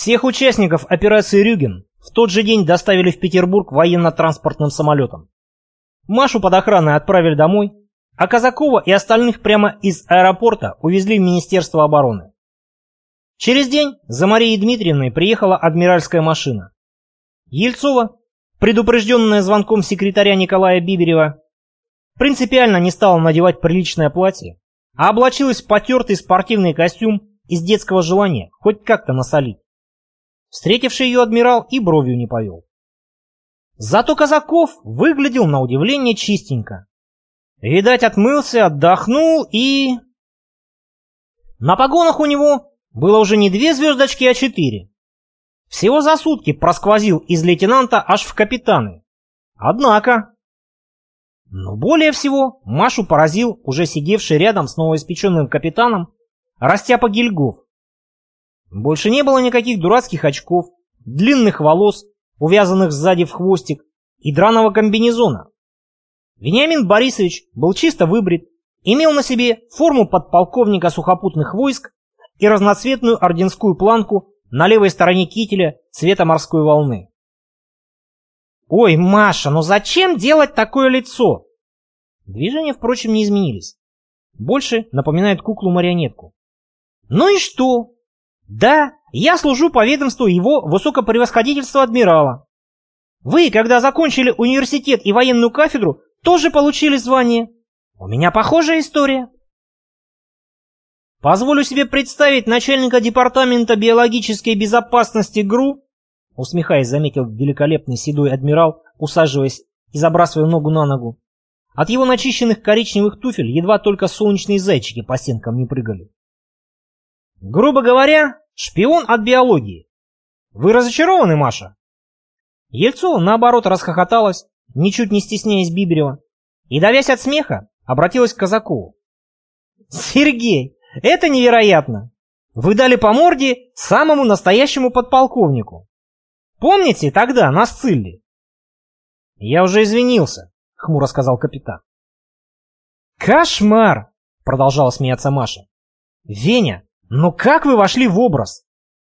Всех участников операции «Рюген» в тот же день доставили в Петербург военно-транспортным самолетом. Машу под охраной отправили домой, а Казакова и остальных прямо из аэропорта увезли в Министерство обороны. Через день за Марией Дмитриевной приехала адмиральская машина. Ельцова, предупрежденная звонком секретаря Николая Биберева, принципиально не стала надевать приличное платье, а облачилась в потертый спортивный костюм из детского желания хоть как-то насолить. Встретивший ее адмирал и бровью не повел. Зато Казаков выглядел на удивление чистенько. Видать, отмылся, отдохнул и... На погонах у него было уже не две звездочки, а четыре. Всего за сутки просквозил из лейтенанта аж в капитаны. Однако... Но более всего Машу поразил уже сидевший рядом с новоиспеченным капитаном Растяпа Гильгоф. Больше не было никаких дурацких очков, длинных волос, увязанных сзади в хвостик, и драного комбинезона. Вениамин Борисович был чисто выбрит, имел на себе форму подполковника сухопутных войск и разноцветную орденскую планку на левой стороне кителя цвета морской волны. «Ой, Маша, ну зачем делать такое лицо?» Движения, впрочем, не изменились. Больше напоминает куклу-марионетку. «Ну и что? Да, я служу по ведомству его высокопревосходительства адмирала. Вы, когда закончили университет и военную кафедру, тоже получили звание. У меня похожая история. Позволю себе представить начальника департамента биологической безопасности ГРУ, усмехаясь, заметил великолепный седой адмирал, усаживаясь и забрасывая ногу на ногу. От его начищенных коричневых туфель едва только солнечные зайчики по стенкам не прыгали. Грубо говоря, шпион от биологии. Вы разочарованы, Маша? Ельцова, наоборот, расхохоталась, ничуть не стесняясь Биберева, и, давясь от смеха, обратилась к Казакову. «Сергей, это невероятно! Вы дали по морде самому настоящему подполковнику. Помните тогда, на Сцилле?» «Я уже извинился», — хмуро сказал капитан. «Кошмар!» — продолжала смеяться Маша. «Веня, но как вы вошли в образ?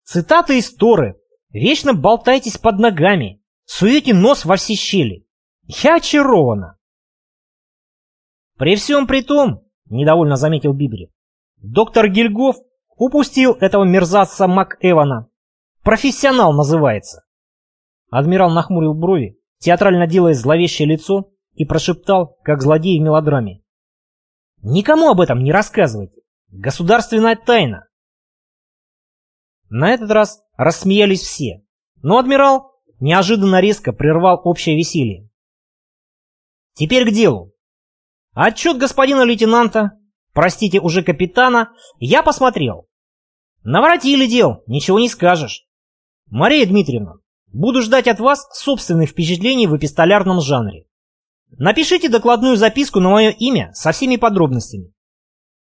Цитаты из Торы. Вечно болтаетесь под ногами, суете нос во все щели. Я очарована. При всем при том, недовольно заметил Бибри, доктор Гильгоф упустил этого мерзавца МакЭвана. Профессионал называется. Адмирал нахмурил брови, театрально делая зловещее лицо, и прошептал, как злодей в мелодраме. «Никому об этом не рассказывайте. Государственная тайна. На этот раз рассмеялись все, но адмирал неожиданно резко прервал общее веселье. Теперь к делу. Отчет господина лейтенанта, простите, уже капитана, я посмотрел. Наворотили дел, ничего не скажешь. Мария Дмитриевна, буду ждать от вас собственных впечатлений в эпистолярном жанре. Напишите докладную записку на мое имя со всеми подробностями.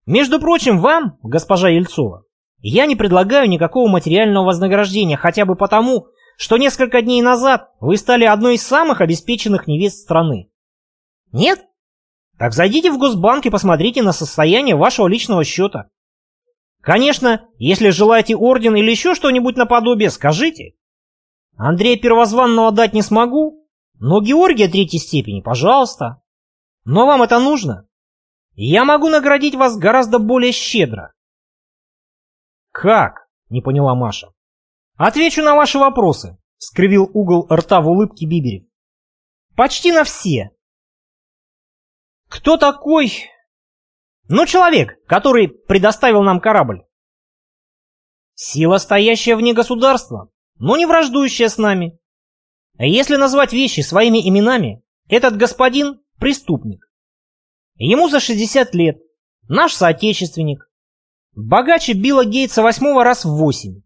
Между прочим, вам, госпожа Ельцова, я не предлагаю никакого материального вознаграждения, хотя бы потому, что несколько дней назад вы стали одной из самых обеспеченных невест страны. Нет? Так зайдите в Госбанк и посмотрите на состояние вашего личного счета. Конечно, если желаете орден или еще что-нибудь наподобие, скажите. Андрея Первозванного дать не смогу, но Георгия третьей степени, пожалуйста. Но вам это нужно? Я могу наградить вас гораздо более щедро. «Как?» — не поняла Маша. «Отвечу на ваши вопросы», — скривил угол рта в улыбке Биберев. «Почти на все». «Кто такой?» «Ну, человек, который предоставил нам корабль». «Сила, стоящая вне государства, но не враждующая с нами. Если назвать вещи своими именами, этот господин — преступник. Ему за 60 лет, наш соотечественник, Богаче Билла Гейтса восьмого раз в восемь.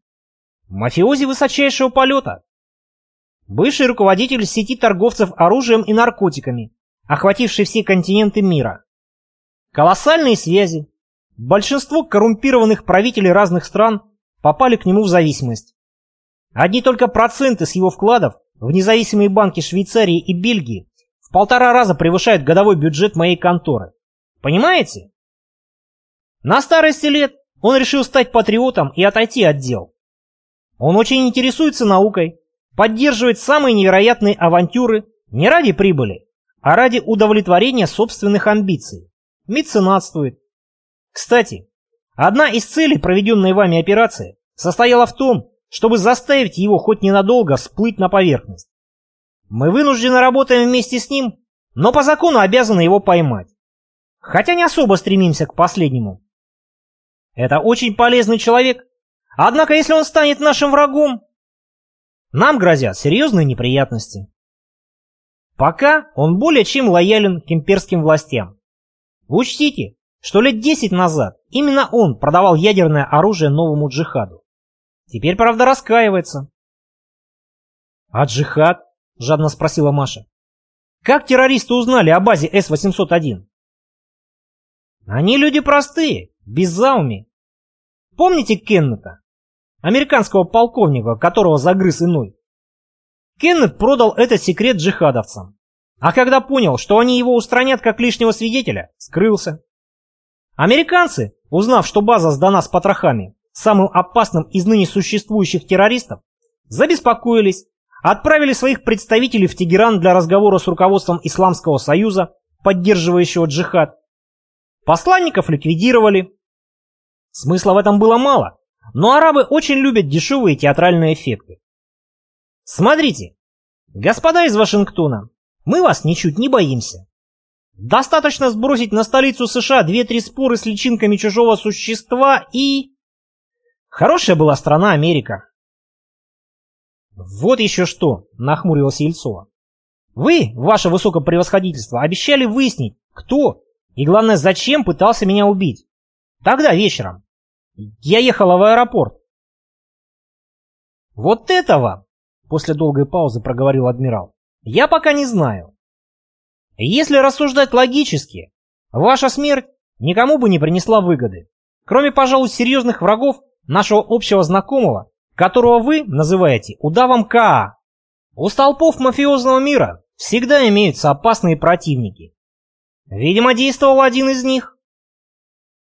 Мафиози высочайшего полета. Бывший руководитель сети торговцев оружием и наркотиками, охвативший все континенты мира. Колоссальные связи. Большинство коррумпированных правителей разных стран попали к нему в зависимость. Одни только проценты с его вкладов в независимые банки Швейцарии и Бельгии в полтора раза превышают годовой бюджет моей конторы. Понимаете? На старости лет он решил стать патриотом и отойти от дел. Он очень интересуется наукой, поддерживает самые невероятные авантюры не ради прибыли, а ради удовлетворения собственных амбиций. Меценатствует. Кстати, одна из целей проведенной вами операции состояла в том, чтобы заставить его хоть ненадолго всплыть на поверхность. Мы вынуждены работаем вместе с ним, но по закону обязаны его поймать. Хотя не особо стремимся к последнему. Это очень полезный человек, однако если он станет нашим врагом, нам грозят серьезные неприятности. Пока он более чем лоялен к имперским властям. Учтите, что лет 10 назад именно он продавал ядерное оружие новому джихаду. Теперь, правда, раскаивается. «А джихад?» — жадно спросила Маша. «Как террористы узнали о базе С-801?» «Они люди простые, без зауми. Помните Кеннета? Американского полковника, которого загрыз иной? Кеннет продал этот секрет джихадовцам. А когда понял, что они его устранят как лишнего свидетеля, скрылся. Американцы, узнав, что база сдана с потрохами, самым опасным из ныне существующих террористов, забеспокоились, отправили своих представителей в Тегеран для разговора с руководством Исламского Союза, поддерживающего джихад. Посланников ликвидировали. Смысла в этом было мало, но арабы очень любят дешевые театральные эффекты. Смотрите, господа из Вашингтона, мы вас ничуть не боимся. Достаточно сбросить на столицу США две-три споры с личинками чужого существа и... Хорошая была страна Америка. Вот еще что, нахмурилась Ельцова. Вы, ваше высокопревосходительство, обещали выяснить, кто и, главное, зачем пытался меня убить. Тогда вечером. Я ехала в аэропорт. Вот этого, после долгой паузы проговорил адмирал, я пока не знаю. Если рассуждать логически, ваша смерть никому бы не принесла выгоды, кроме, пожалуй, серьезных врагов нашего общего знакомого, которого вы называете удавом Каа. У столпов мафиозного мира всегда имеются опасные противники. Видимо, действовал один из них.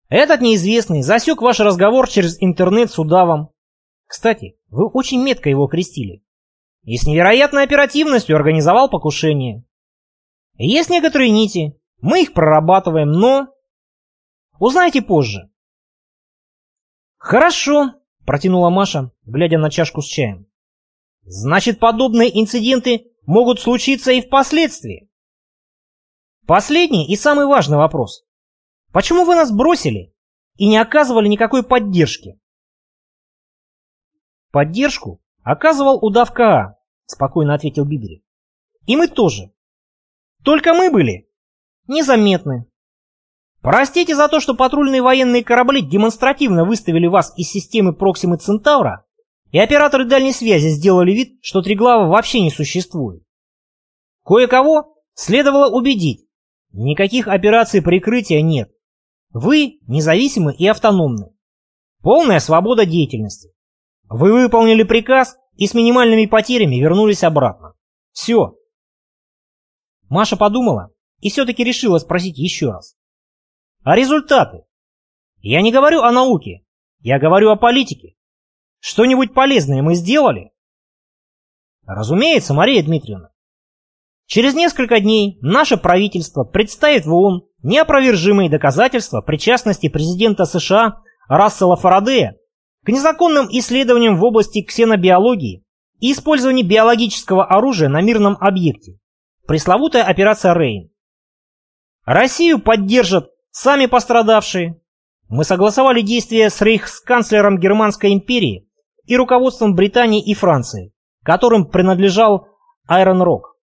Этот неизвестный засек ваш разговор через интернет с удавом. Кстати, вы очень метко его крестили. И с невероятной оперативностью организовал покушение. Есть некоторые нити, мы их прорабатываем, но... Узнаете позже. Хорошо, протянула Маша, глядя на чашку с чаем. Значит, подобные инциденты могут случиться и впоследствии. Последний и самый важный вопрос. Почему вы нас бросили и не оказывали никакой поддержки? Поддержку оказывал удав КА, спокойно ответил Бибери. И мы тоже. Только мы были незаметны. Простите за то, что патрульные военные корабли демонстративно выставили вас из системы Проксимы Центавра, и операторы дальней связи сделали вид, что Триглава вообще не существует. Кое-кого следовало убедить. Никаких операций прикрытия нет. Вы независимы и автономны. Полная свобода деятельности. Вы выполнили приказ и с минимальными потерями вернулись обратно. Все. Маша подумала и все-таки решила спросить еще раз. А результаты? Я не говорю о науке, я говорю о политике. Что-нибудь полезное мы сделали? Разумеется, Мария Дмитриевна. Через несколько дней наше правительство представит в ООН неопровержимые доказательства причастности президента США Рассела Фарадея к незаконным исследованиям в области ксенобиологии и использованию биологического оружия на мирном объекте. Пресловутая операция Рейн. Россию поддержат сами пострадавшие. Мы согласовали действия с рейхсканцлером Германской империи и руководством Британии и Франции, которым принадлежал Айрон Рок.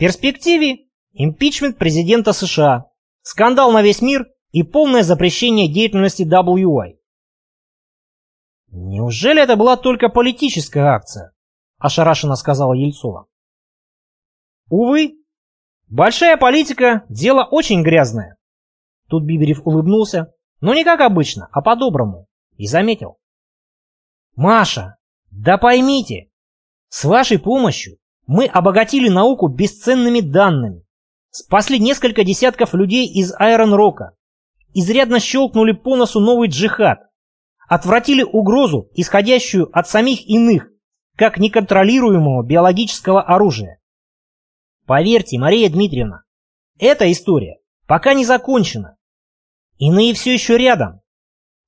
Перспективе импичмент президента США, скандал на весь мир и полное запрещение деятельности WI. «Неужели это была только политическая акция?» – ошарашенно сказала Ельцова. «Увы, большая политика – дело очень грязное». Тут Биберев улыбнулся, но не как обычно, а по-доброму, и заметил. «Маша, да поймите, с вашей помощью мы обогатили науку бесценными данными, спасли несколько десятков людей из Айрон Рока, изрядно щелкнули по носу новый джихад, отвратили угрозу, исходящую от самих иных, как неконтролируемого биологического оружия. Поверьте, Мария Дмитриевна, эта история пока не закончена. Иные все еще рядом.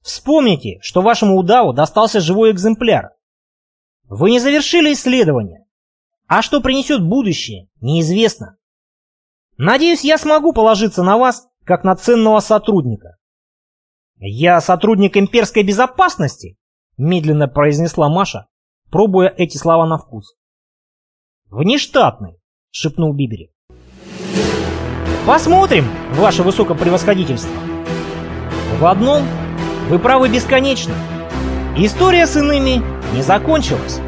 Вспомните, что вашему удаву достался живой экземпляр. Вы не завершили исследование. А что принесет будущее, неизвестно. Надеюсь, я смогу положиться на вас, как на ценного сотрудника. Я сотрудник имперской безопасности, медленно произнесла Маша, пробуя эти слова на вкус. «Внештатный», — шепнул Бибери. «Посмотрим, ваше высокопревосходительство. В одном вы правы бесконечно. История с иными не закончилась».